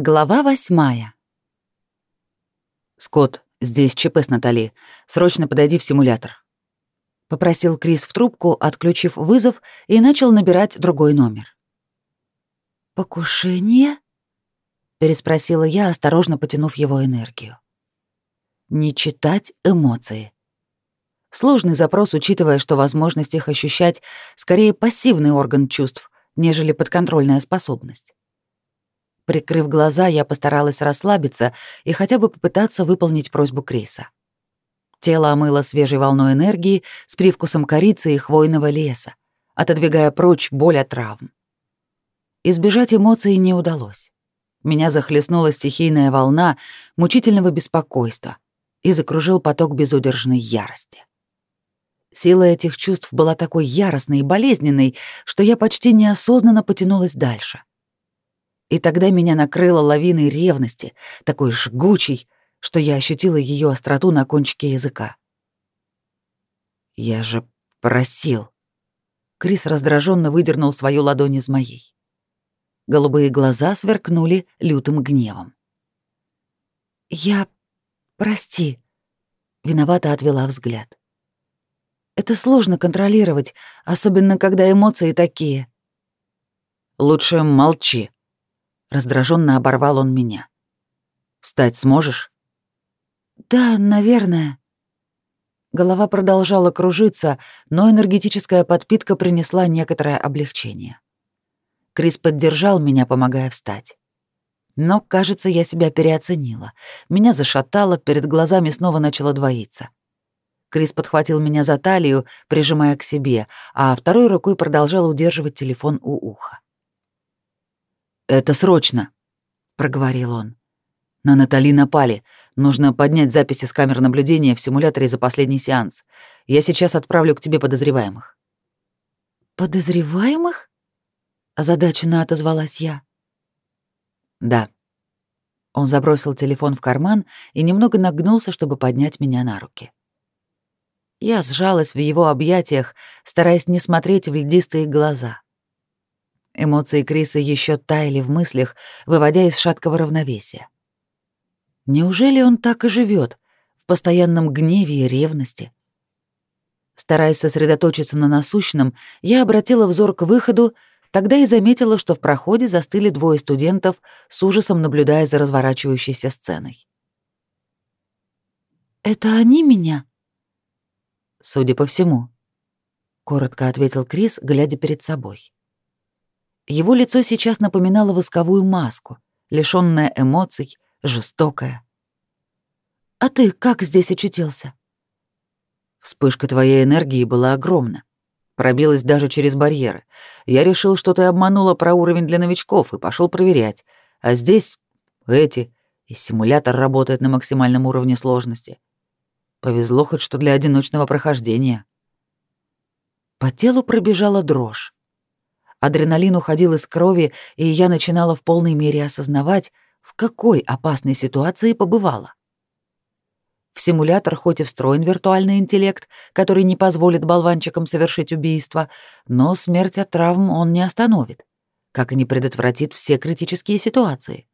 Глава восьмая. «Скотт, здесь ЧП с Натали. Срочно подойди в симулятор», — попросил Крис в трубку, отключив вызов, и начал набирать другой номер. «Покушение?» — переспросила я, осторожно потянув его энергию. «Не читать эмоции». Сложный запрос, учитывая, что возможность их ощущать скорее пассивный орган чувств, нежели подконтрольная способность. Прикрыв глаза, я постаралась расслабиться и хотя бы попытаться выполнить просьбу Криса. Тело омыло свежей волной энергии с привкусом корицы и хвойного леса, отодвигая прочь боль от травм. Избежать эмоций не удалось. Меня захлестнула стихийная волна мучительного беспокойства и закружил поток безудержной ярости. Сила этих чувств была такой яростной и болезненной, что я почти неосознанно потянулась дальше. И тогда меня накрыло лавиной ревности, такой жгучей, что я ощутила ее остроту на кончике языка. «Я же просил». Крис раздраженно выдернул свою ладонь из моей. Голубые глаза сверкнули лютым гневом. «Я... прости», — виновато отвела взгляд. «Это сложно контролировать, особенно когда эмоции такие». «Лучше молчи», Раздраженно оборвал он меня. «Встать сможешь?» «Да, наверное». Голова продолжала кружиться, но энергетическая подпитка принесла некоторое облегчение. Крис поддержал меня, помогая встать. Но, кажется, я себя переоценила. Меня зашатало, перед глазами снова начало двоиться. Крис подхватил меня за талию, прижимая к себе, а второй рукой продолжал удерживать телефон у уха. «Это срочно», — проговорил он. «На Натали напали. Нужно поднять записи с камер наблюдения в симуляторе за последний сеанс. Я сейчас отправлю к тебе подозреваемых». «Подозреваемых?» — озадаченно отозвалась я. «Да». Он забросил телефон в карман и немного нагнулся, чтобы поднять меня на руки. Я сжалась в его объятиях, стараясь не смотреть в льдистые глаза. Эмоции Криса еще таяли в мыслях, выводя из шаткого равновесия. Неужели он так и живет в постоянном гневе и ревности? Стараясь сосредоточиться на насущном, я обратила взор к выходу, тогда и заметила, что в проходе застыли двое студентов, с ужасом наблюдая за разворачивающейся сценой. «Это они меня?» «Судя по всему», — коротко ответил Крис, глядя перед собой. Его лицо сейчас напоминало восковую маску, лишённое эмоций, жестокое. «А ты как здесь очутился?» Вспышка твоей энергии была огромна. Пробилась даже через барьеры. Я решил, что ты обманула про уровень для новичков и пошел проверять. А здесь эти, и симулятор работает на максимальном уровне сложности. Повезло хоть что для одиночного прохождения. По телу пробежала дрожь. Адреналин уходил из крови, и я начинала в полной мере осознавать, в какой опасной ситуации побывала. В симулятор хоть и встроен виртуальный интеллект, который не позволит болванчикам совершить убийство, но смерть от травм он не остановит, как и не предотвратит все критические ситуации.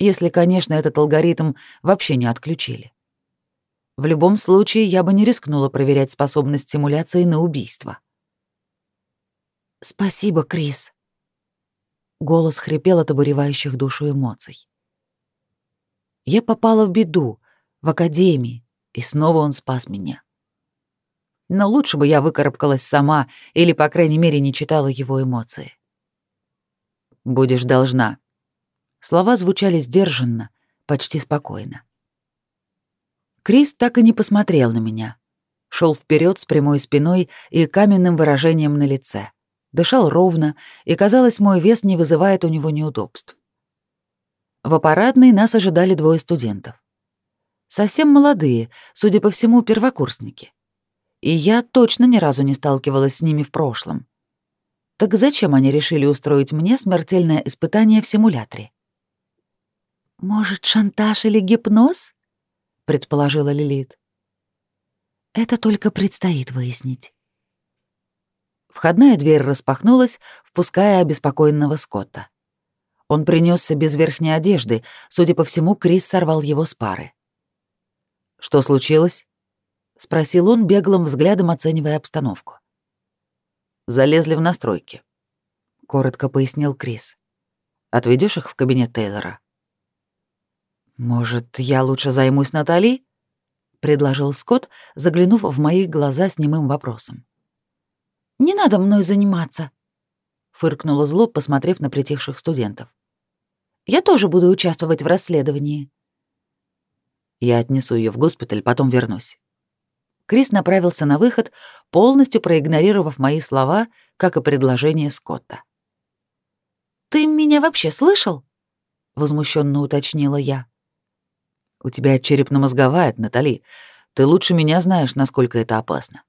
Если, конечно, этот алгоритм вообще не отключили. В любом случае, я бы не рискнула проверять способность симуляции на убийство. «Спасибо, Крис». Голос хрипел от обуревающих душу эмоций. Я попала в беду, в академии, и снова он спас меня. Но лучше бы я выкарабкалась сама или, по крайней мере, не читала его эмоции. «Будешь должна». Слова звучали сдержанно, почти спокойно. Крис так и не посмотрел на меня. Шел вперед с прямой спиной и каменным выражением на лице дышал ровно, и, казалось, мой вес не вызывает у него неудобств. В аппаратной нас ожидали двое студентов. Совсем молодые, судя по всему, первокурсники. И я точно ни разу не сталкивалась с ними в прошлом. Так зачем они решили устроить мне смертельное испытание в симуляторе? «Может, шантаж или гипноз?» — предположила Лилит. «Это только предстоит выяснить». Входная дверь распахнулась, впуская обеспокоенного Скотта. Он принесся без верхней одежды. Судя по всему, Крис сорвал его с пары. «Что случилось?» — спросил он, беглым взглядом оценивая обстановку. «Залезли в настройки», — коротко пояснил Крис. Отведешь их в кабинет Тейлора?» «Может, я лучше займусь Натали?» — предложил Скотт, заглянув в мои глаза с немым вопросом. «Не надо мной заниматься», — фыркнула зло, посмотрев на притихших студентов. «Я тоже буду участвовать в расследовании». «Я отнесу ее в госпиталь, потом вернусь». Крис направился на выход, полностью проигнорировав мои слова, как и предложение Скотта. «Ты меня вообще слышал?» — возмущенно уточнила я. У тебя черепно-мозговая, Натали. Ты лучше меня знаешь, насколько это опасно.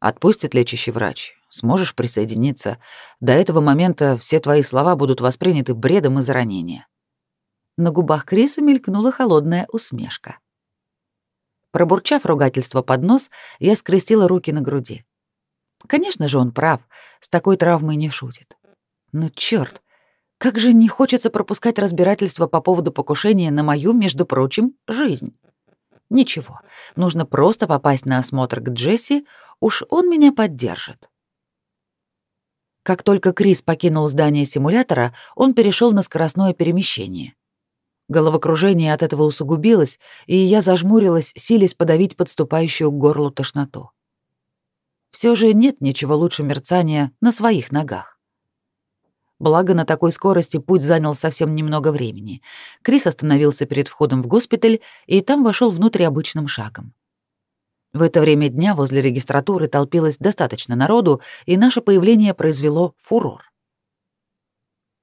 Отпустит лечащий врач. Сможешь присоединиться. До этого момента все твои слова будут восприняты бредом из ранения. На губах Криса мелькнула холодная усмешка. Пробурчав ругательство под нос, я скрестила руки на груди. Конечно же, он прав, с такой травмой не шутит. Но чёрт, как же не хочется пропускать разбирательство по поводу покушения на мою, между прочим, жизнь. Ничего, нужно просто попасть на осмотр к Джесси, уж он меня поддержит. Как только Крис покинул здание симулятора, он перешел на скоростное перемещение. Головокружение от этого усугубилось, и я зажмурилась, силясь подавить подступающую к горлу тошноту. Все же нет ничего лучше мерцания на своих ногах. Благо, на такой скорости путь занял совсем немного времени. Крис остановился перед входом в госпиталь и там вошел внутрь обычным шагом. В это время дня возле регистратуры толпилось достаточно народу, и наше появление произвело фурор.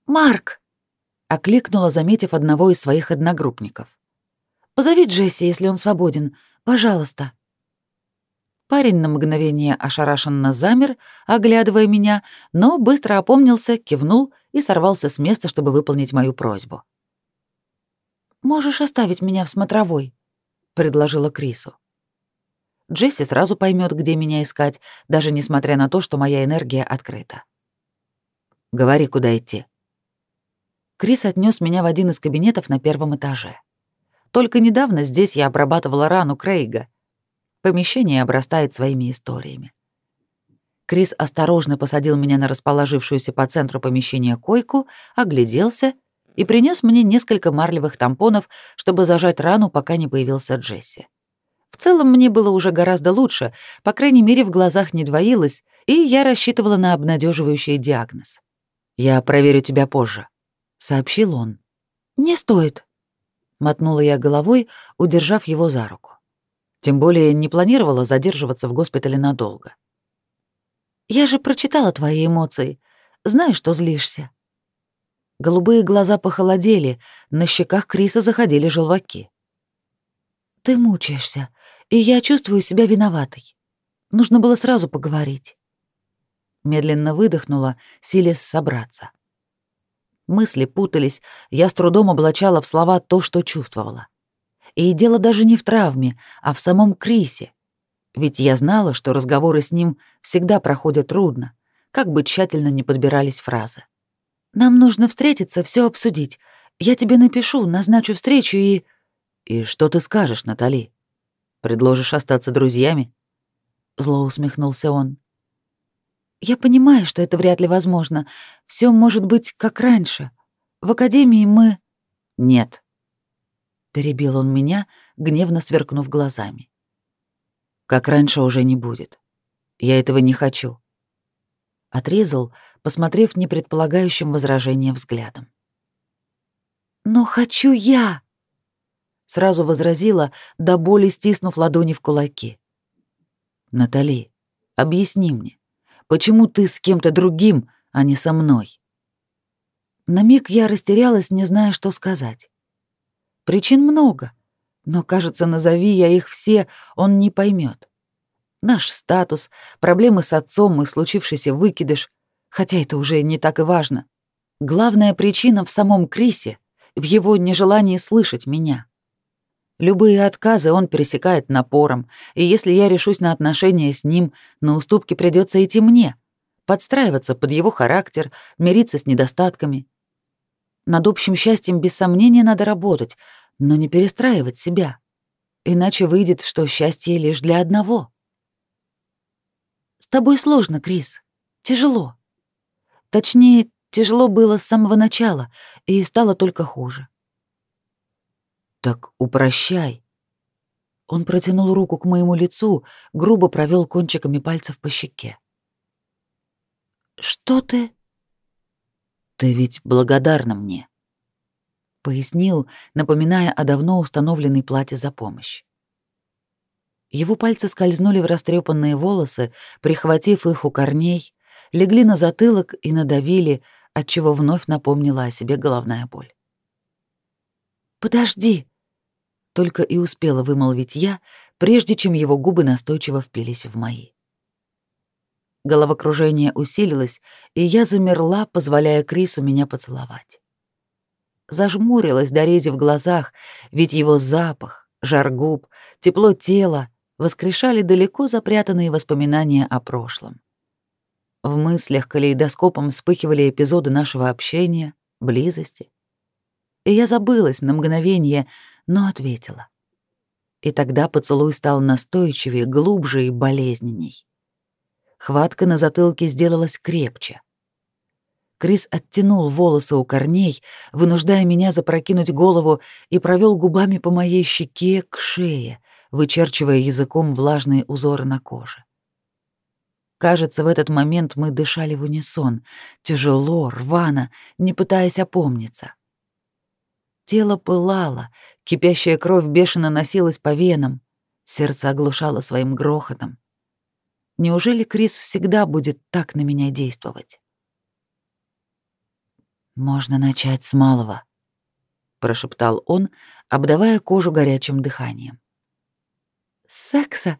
«Марк!» — окликнула, заметив одного из своих одногруппников. «Позови Джесси, если он свободен. Пожалуйста». Парень на мгновение ошарашенно замер, оглядывая меня, но быстро опомнился, кивнул и сорвался с места, чтобы выполнить мою просьбу. «Можешь оставить меня в смотровой», — предложила Крису. Джесси сразу поймет, где меня искать, даже несмотря на то, что моя энергия открыта. «Говори, куда идти». Крис отнес меня в один из кабинетов на первом этаже. Только недавно здесь я обрабатывала рану Крейга — Помещение обрастает своими историями. Крис осторожно посадил меня на расположившуюся по центру помещения койку, огляделся и принес мне несколько марлевых тампонов, чтобы зажать рану, пока не появился Джесси. В целом мне было уже гораздо лучше, по крайней мере, в глазах не двоилось, и я рассчитывала на обнадеживающий диагноз. «Я проверю тебя позже», — сообщил он. «Не стоит», — мотнула я головой, удержав его за руку. Тем более не планировала задерживаться в госпитале надолго. «Я же прочитала твои эмоции. Знаю, что злишься». Голубые глаза похолодели, на щеках Криса заходили желваки. «Ты мучаешься, и я чувствую себя виноватой. Нужно было сразу поговорить». Медленно выдохнула, силясь собраться. Мысли путались, я с трудом облачала в слова то, что чувствовала. И дело даже не в травме, а в самом Крисе. Ведь я знала, что разговоры с ним всегда проходят трудно, как бы тщательно не подбирались фразы. «Нам нужно встретиться, все обсудить. Я тебе напишу, назначу встречу и...» «И что ты скажешь, Натали? Предложишь остаться друзьями?» Зло усмехнулся он. «Я понимаю, что это вряд ли возможно. Все может быть как раньше. В академии мы...» «Нет», перебил он меня, гневно сверкнув глазами. Как раньше уже не будет. Я этого не хочу. Отрезал, посмотрев непредполагающим возражения взглядом. Но хочу я, сразу возразила, до боли стиснув ладони в кулаки. Натали, объясни мне, почему ты с кем-то другим, а не со мной? На миг я растерялась, не зная, что сказать. Причин много, но, кажется, назови я их все, он не поймет. Наш статус, проблемы с отцом и случившийся выкидыш, хотя это уже не так и важно. Главная причина в самом Крисе, в его нежелании слышать меня. Любые отказы он пересекает напором, и если я решусь на отношения с ним, на уступки придется идти мне, подстраиваться под его характер, мириться с недостатками. Над общим счастьем без сомнения надо работать, но не перестраивать себя. Иначе выйдет, что счастье лишь для одного. С тобой сложно, Крис. Тяжело. Точнее, тяжело было с самого начала, и стало только хуже. Так упрощай. Он протянул руку к моему лицу, грубо провел кончиками пальцев по щеке. Что ты? Ты ведь благодарна мне, пояснил, напоминая о давно установленной плате за помощь. Его пальцы скользнули в растрепанные волосы, прихватив их у корней, легли на затылок и надавили, отчего вновь напомнила о себе головная боль. «Подожди!» — только и успела вымолвить я, прежде чем его губы настойчиво впились в мои. Головокружение усилилось, и я замерла, позволяя Крису меня поцеловать. Зажмурилась, дорези в глазах, ведь его запах, жар губ, тепло тела воскрешали далеко запрятанные воспоминания о прошлом. В мыслях калейдоскопом вспыхивали эпизоды нашего общения, близости. И я забылась на мгновение, но ответила. И тогда поцелуй стал настойчивее, глубже и болезненней. Хватка на затылке сделалась крепче. Крис оттянул волосы у корней, вынуждая меня запрокинуть голову и провел губами по моей щеке к шее, вычерчивая языком влажные узоры на коже. Кажется, в этот момент мы дышали в унисон, тяжело, рвано, не пытаясь опомниться. Тело пылало, кипящая кровь бешено носилась по венам, сердце оглушало своим грохотом. Неужели Крис всегда будет так на меня действовать? Можно начать с малого, прошептал он, обдавая кожу горячим дыханием. Секса?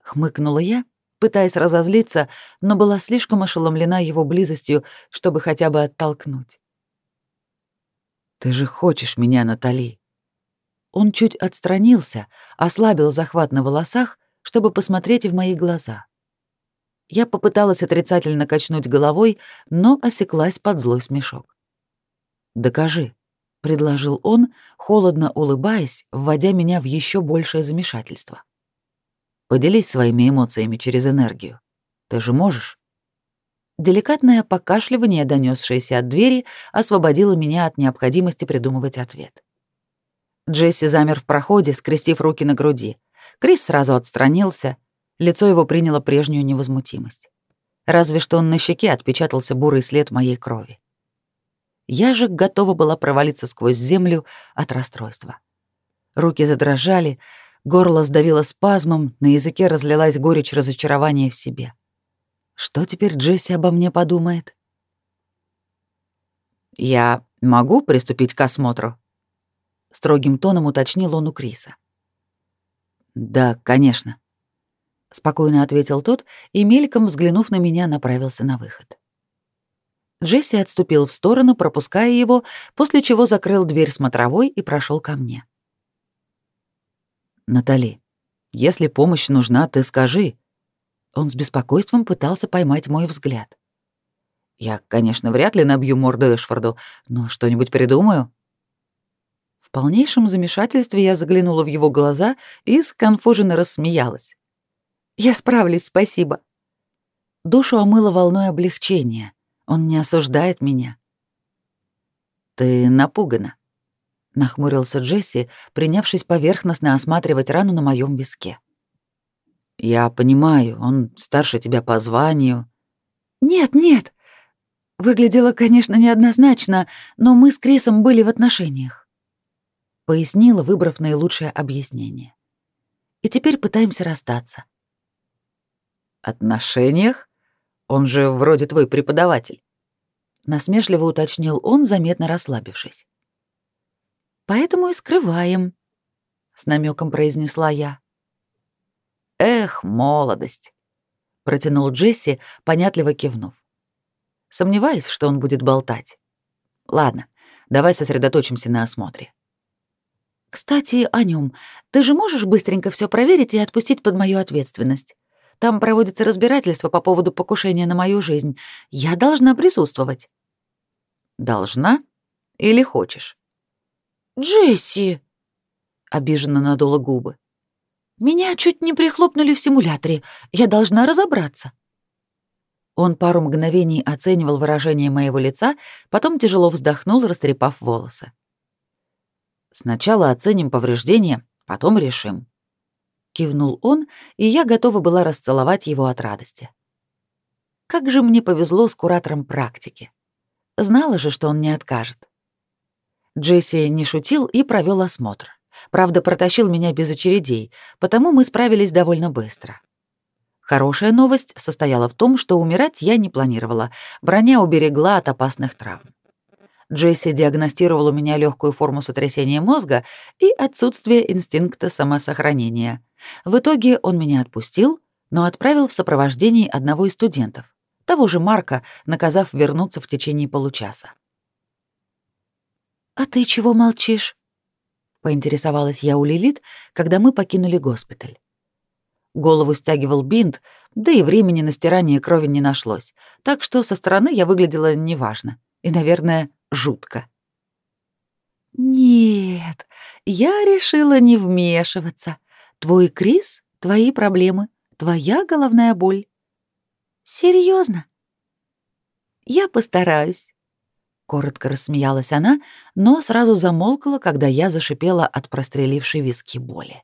хмыкнула я, пытаясь разозлиться, но была слишком ошеломлена его близостью, чтобы хотя бы оттолкнуть. Ты же хочешь меня, Натали? Он чуть отстранился, ослабил захват на волосах чтобы посмотреть в мои глаза. Я попыталась отрицательно качнуть головой, но осеклась под злой смешок. «Докажи», — предложил он, холодно улыбаясь, вводя меня в еще большее замешательство. «Поделись своими эмоциями через энергию. Ты же можешь?» Деликатное покашливание, донесшееся от двери, освободило меня от необходимости придумывать ответ. Джесси замер в проходе, скрестив руки на груди. Крис сразу отстранился, лицо его приняло прежнюю невозмутимость. Разве что он на щеке отпечатался бурый след моей крови. Я же готова была провалиться сквозь землю от расстройства. Руки задрожали, горло сдавило спазмом, на языке разлилась горечь разочарования в себе. Что теперь Джесси обо мне подумает? «Я могу приступить к осмотру?» Строгим тоном уточнил он у Криса. «Да, конечно», — спокойно ответил тот и, мельком взглянув на меня, направился на выход. Джесси отступил в сторону, пропуская его, после чего закрыл дверь смотровой и прошел ко мне. «Натали, если помощь нужна, ты скажи». Он с беспокойством пытался поймать мой взгляд. «Я, конечно, вряд ли набью морду Эшфорду, но что-нибудь придумаю» полнейшем замешательстве я заглянула в его глаза и сконфуженно рассмеялась. «Я справлюсь, спасибо». Душу омыло волной облегчения. Он не осуждает меня. «Ты напугана», — нахмурился Джесси, принявшись поверхностно осматривать рану на моем виске. «Я понимаю, он старше тебя по званию». «Нет, нет. Выглядело, конечно, неоднозначно, но мы с Крисом были в отношениях пояснила, выбрав наилучшее объяснение. И теперь пытаемся расстаться. Отношениях? Он же вроде твой преподаватель. Насмешливо уточнил он, заметно расслабившись. Поэтому и скрываем, с намеком произнесла я. Эх, молодость, протянул Джесси, понятливо кивнув. Сомневаюсь, что он будет болтать. Ладно, давай сосредоточимся на осмотре. Кстати, о нем. Ты же можешь быстренько все проверить и отпустить под мою ответственность? Там проводится разбирательство по поводу покушения на мою жизнь. Я должна присутствовать. Должна? Или хочешь?» «Джесси!» — обиженно надула губы. «Меня чуть не прихлопнули в симуляторе. Я должна разобраться». Он пару мгновений оценивал выражение моего лица, потом тяжело вздохнул, растрепав волосы. «Сначала оценим повреждения, потом решим». Кивнул он, и я готова была расцеловать его от радости. Как же мне повезло с куратором практики. Знала же, что он не откажет. Джесси не шутил и провел осмотр. Правда, протащил меня без очередей, потому мы справились довольно быстро. Хорошая новость состояла в том, что умирать я не планировала, броня уберегла от опасных травм. Джесси диагностировал у меня легкую форму сотрясения мозга и отсутствие инстинкта самосохранения. В итоге он меня отпустил, но отправил в сопровождении одного из студентов, того же Марка, наказав вернуться в течение получаса. «А ты чего молчишь?» — поинтересовалась я у Лилит, когда мы покинули госпиталь. Голову стягивал бинт, да и времени на стирание крови не нашлось, так что со стороны я выглядела неважно и, наверное, жутко. «Нет, я решила не вмешиваться. Твой Крис — твои проблемы, твоя головная боль». «Серьезно?» «Я постараюсь». Коротко рассмеялась она, но сразу замолкла, когда я зашипела от прострелившей виски боли.